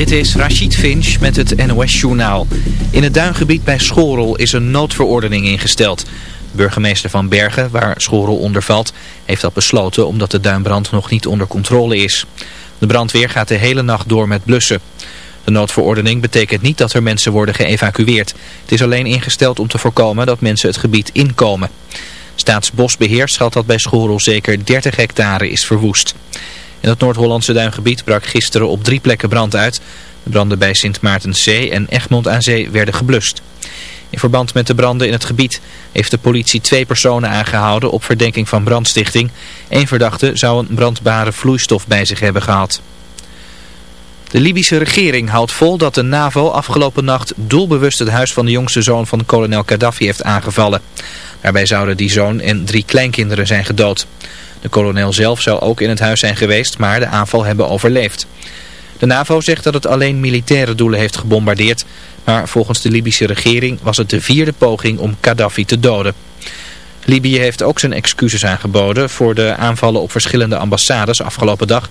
Dit is Rachid Finch met het NOS-journaal. In het duingebied bij Schorel is een noodverordening ingesteld. Burgemeester van Bergen, waar Schorel onder valt, heeft dat besloten omdat de duinbrand nog niet onder controle is. De brandweer gaat de hele nacht door met blussen. De noodverordening betekent niet dat er mensen worden geëvacueerd. Het is alleen ingesteld om te voorkomen dat mensen het gebied inkomen. Staatsbosbeheer schat dat bij Schorel zeker 30 hectare is verwoest. In het Noord-Hollandse duingebied brak gisteren op drie plekken brand uit. De branden bij Sint Maartenszee en Egmond aan Zee werden geblust. In verband met de branden in het gebied heeft de politie twee personen aangehouden op verdenking van brandstichting. Eén verdachte zou een brandbare vloeistof bij zich hebben gehad. De Libische regering houdt vol dat de NAVO afgelopen nacht doelbewust het huis van de jongste zoon van kolonel Gaddafi heeft aangevallen. Daarbij zouden die zoon en drie kleinkinderen zijn gedood. De kolonel zelf zou ook in het huis zijn geweest, maar de aanval hebben overleefd. De NAVO zegt dat het alleen militaire doelen heeft gebombardeerd, maar volgens de Libische regering was het de vierde poging om Gaddafi te doden. Libië heeft ook zijn excuses aangeboden voor de aanvallen op verschillende ambassades afgelopen dag.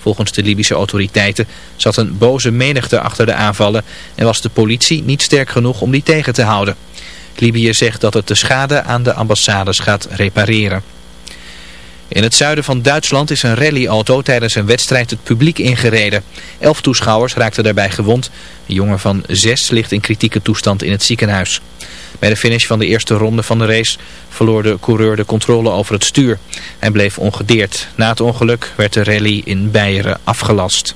Volgens de Libische autoriteiten zat een boze menigte achter de aanvallen en was de politie niet sterk genoeg om die tegen te houden. Libië zegt dat het de schade aan de ambassades gaat repareren. In het zuiden van Duitsland is een rallyauto tijdens een wedstrijd het publiek ingereden. Elf toeschouwers raakten daarbij gewond. Een jongen van zes ligt in kritieke toestand in het ziekenhuis. Bij de finish van de eerste ronde van de race verloor de coureur de controle over het stuur. Hij bleef ongedeerd. Na het ongeluk werd de rally in Beieren afgelast.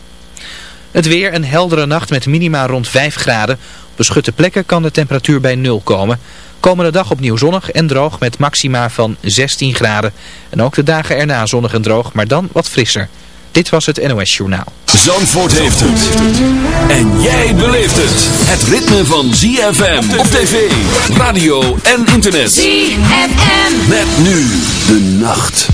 Het weer een heldere nacht met minima rond 5 graden. Op beschutte plekken kan de temperatuur bij 0 komen. Komende dag opnieuw zonnig en droog met maxima van 16 graden. En ook de dagen erna zonnig en droog, maar dan wat frisser. Dit was het NOS Journaal. Zandvoort heeft het. En jij beleeft het. Het ritme van ZFM op tv, radio en internet. ZFM. Met nu de nacht.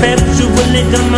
perpetually come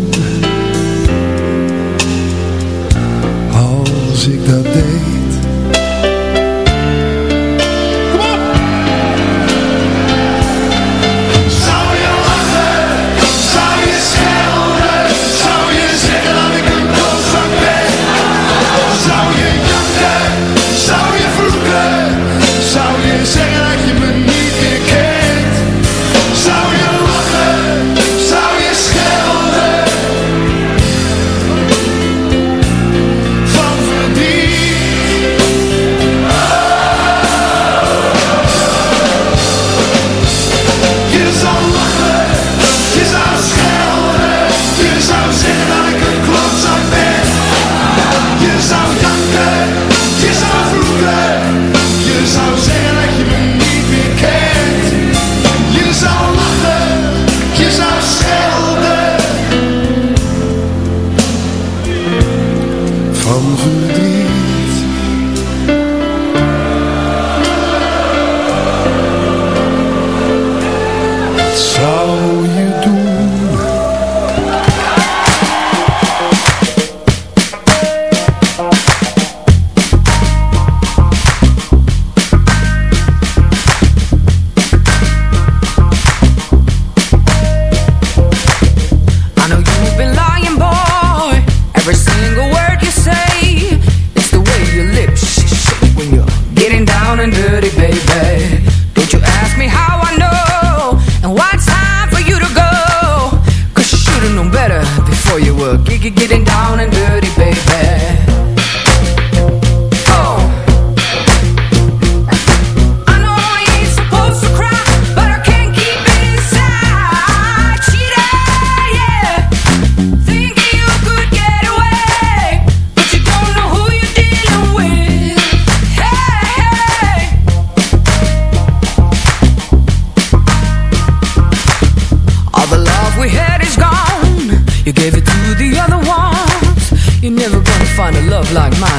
life.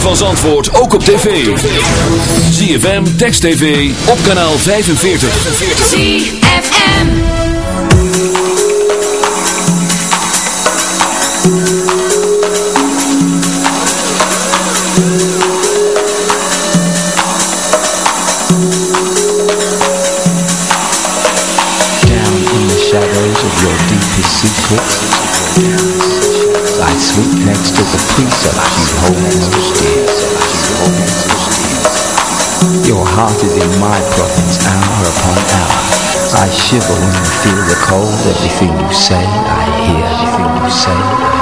Van Zandvoort ook op tv. ZFM, Text TV, op kanaal 45. ZFM Down in the shadows of your deepest secrets I sleep next to the precepts you hold heart is in my province hour upon hour. I shiver when you feel the cold. Everything you say, I hear. Everything you say,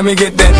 let me get that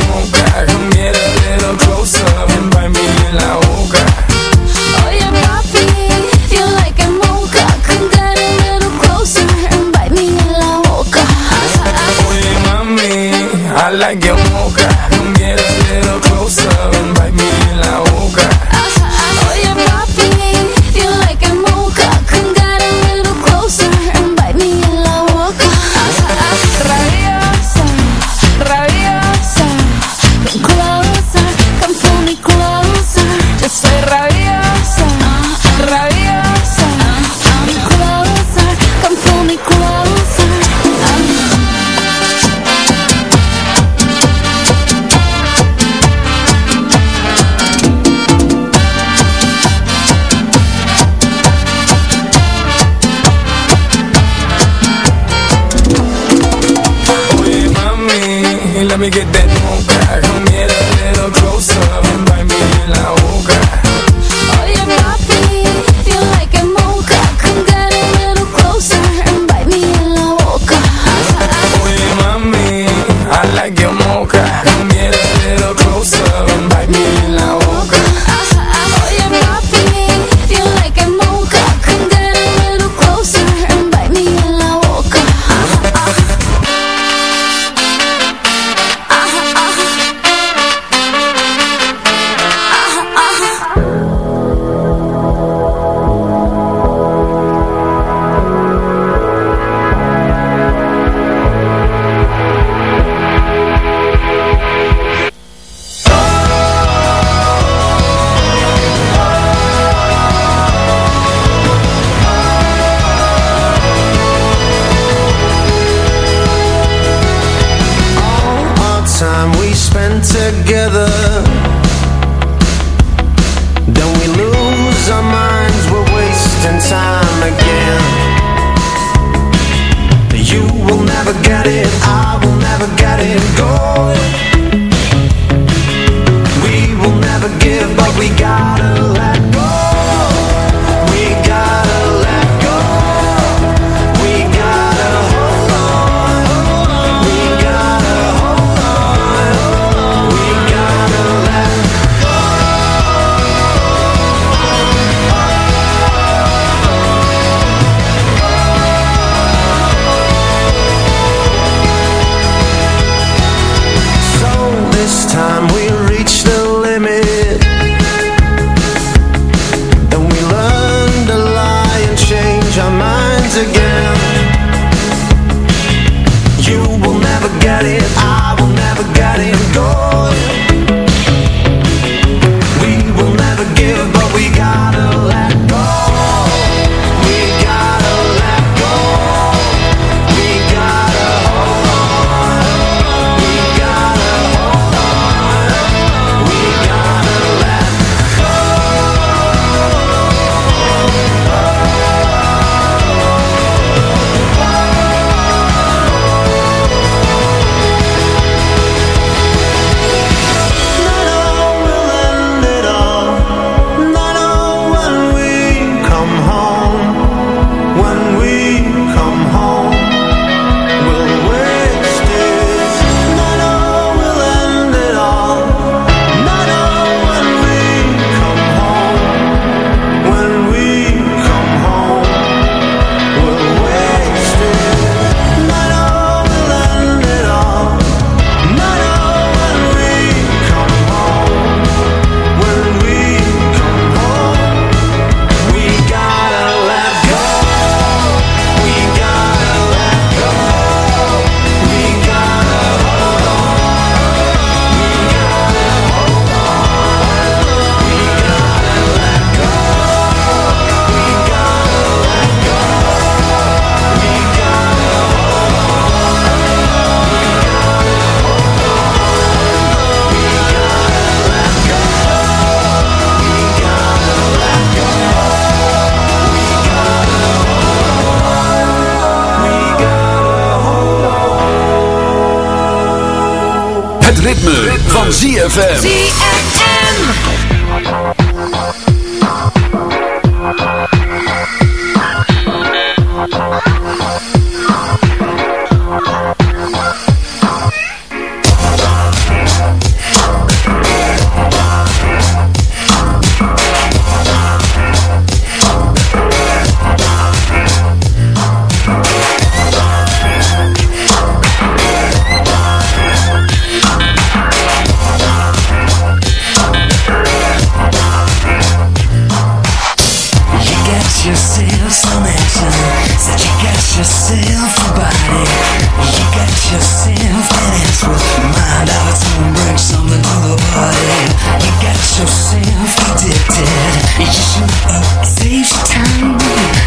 accepted. You save time.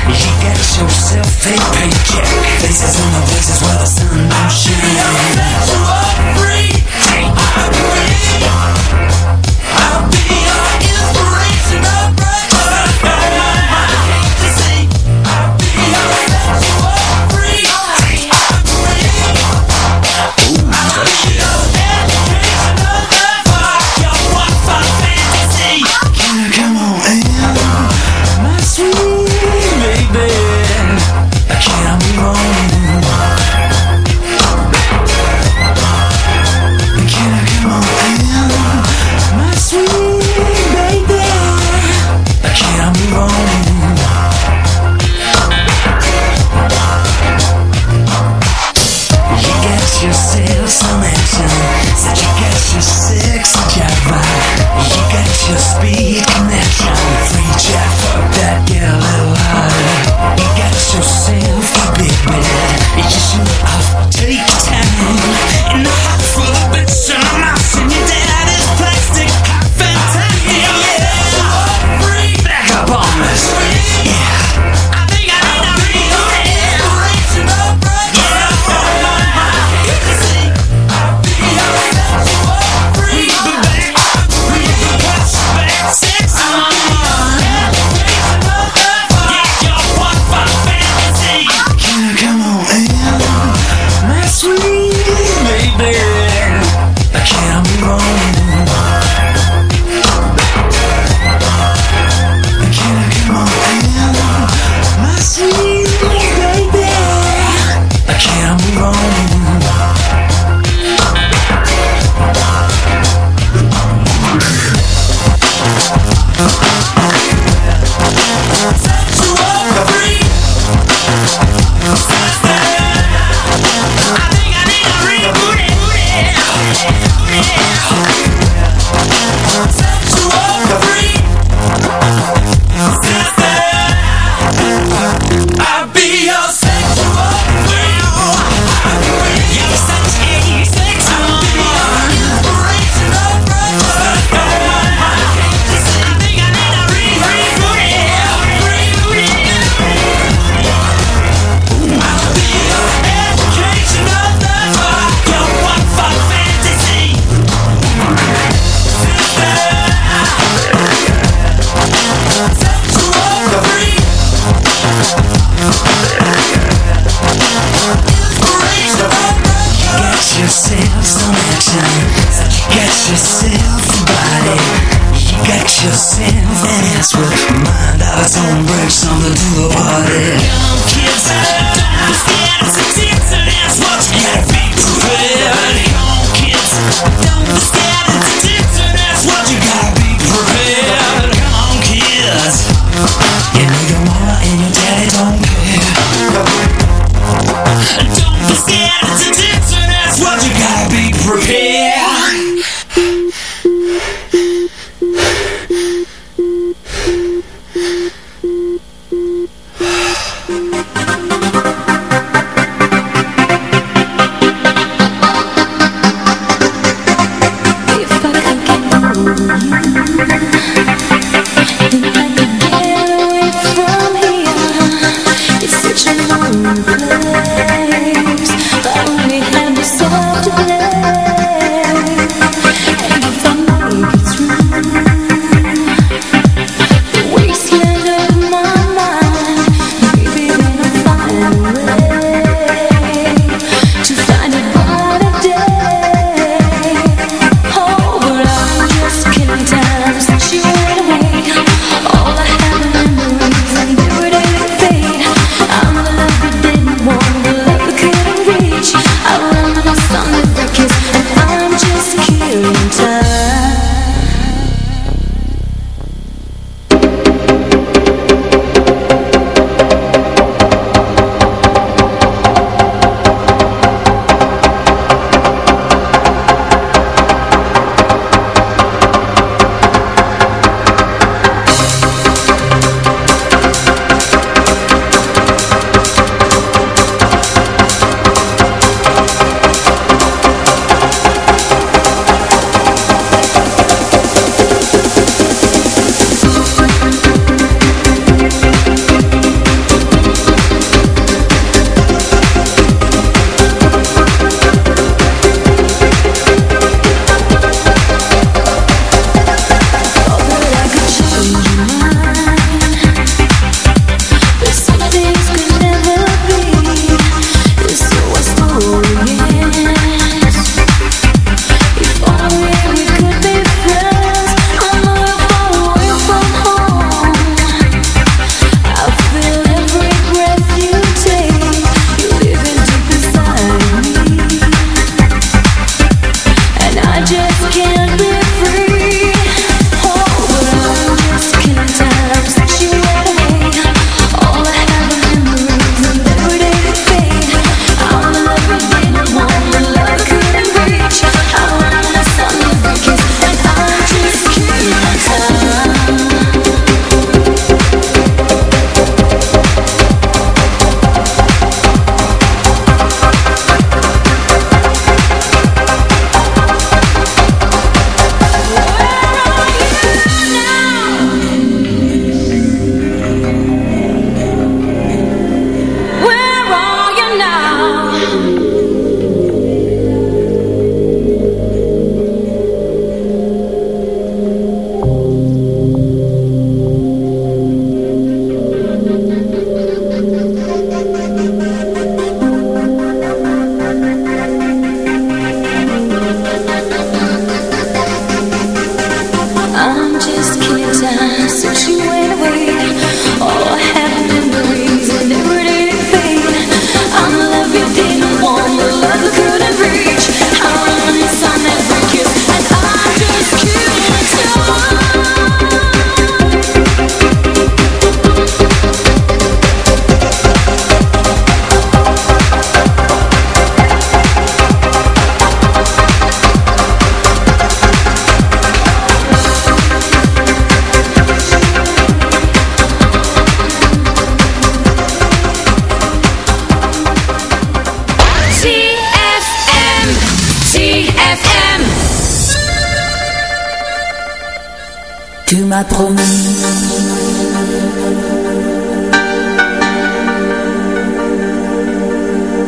You get yourself a paycheck. This is on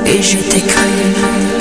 Et je t'ai.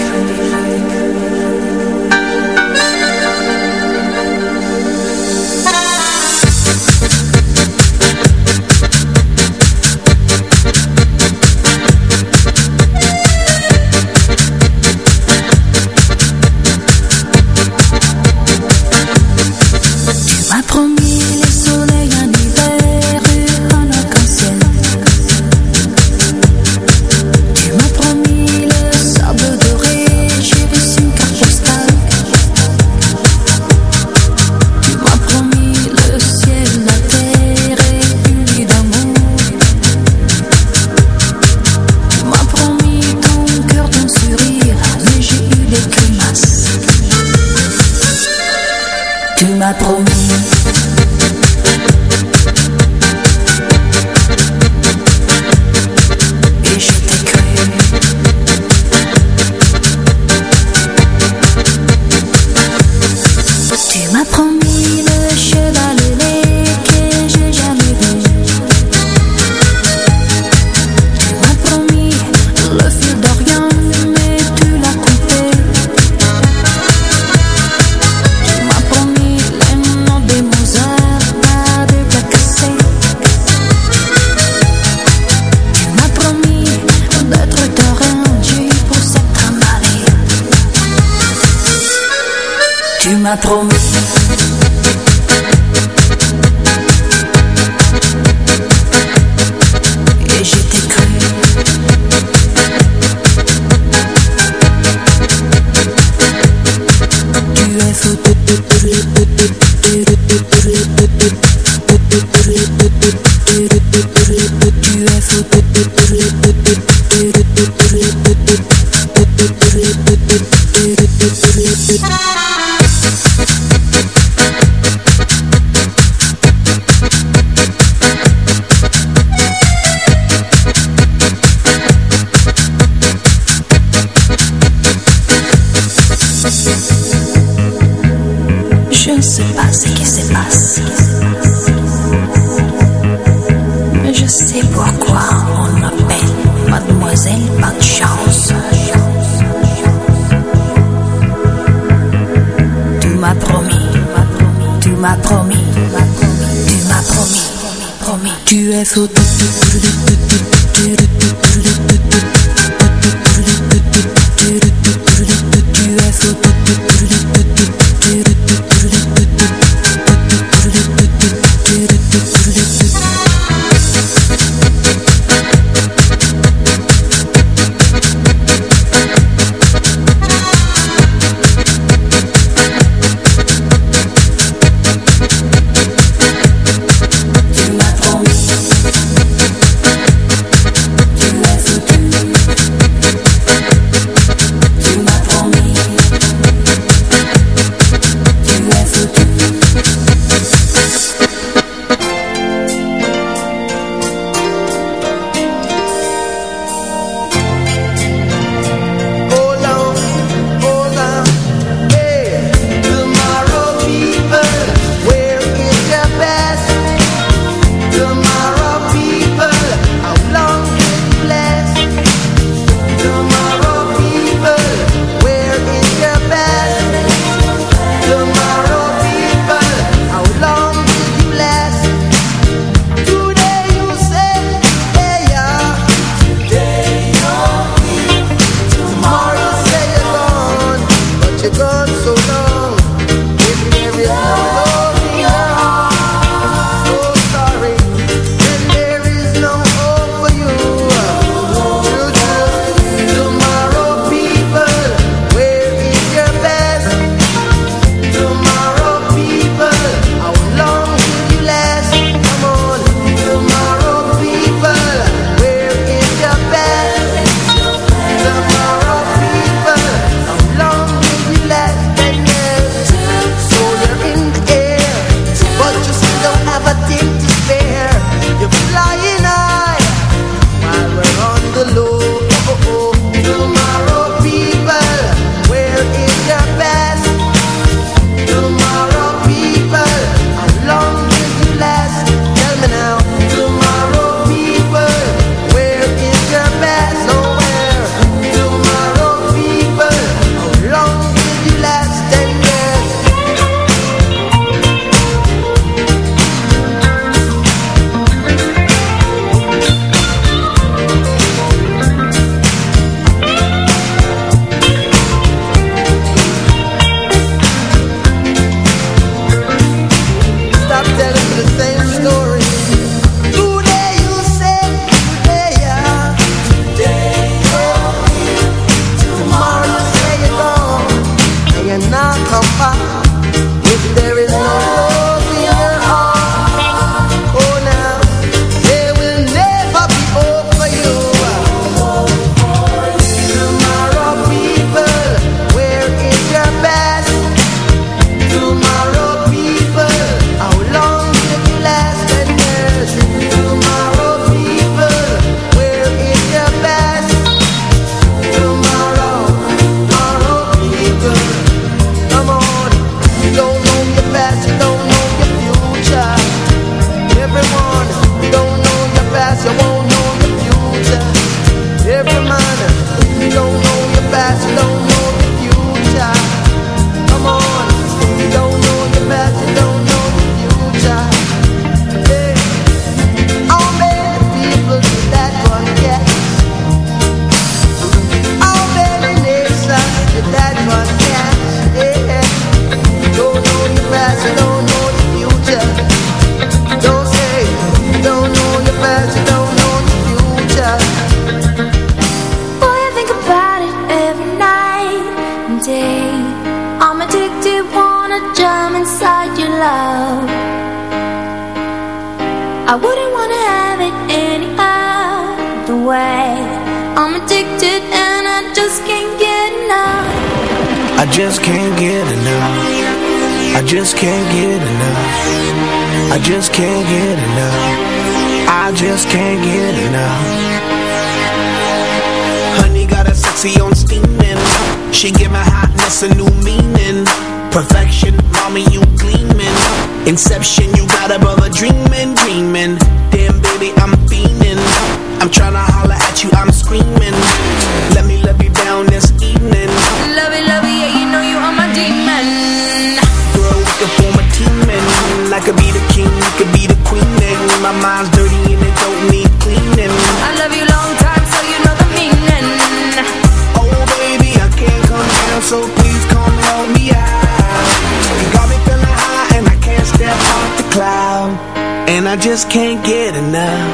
just can't get enough.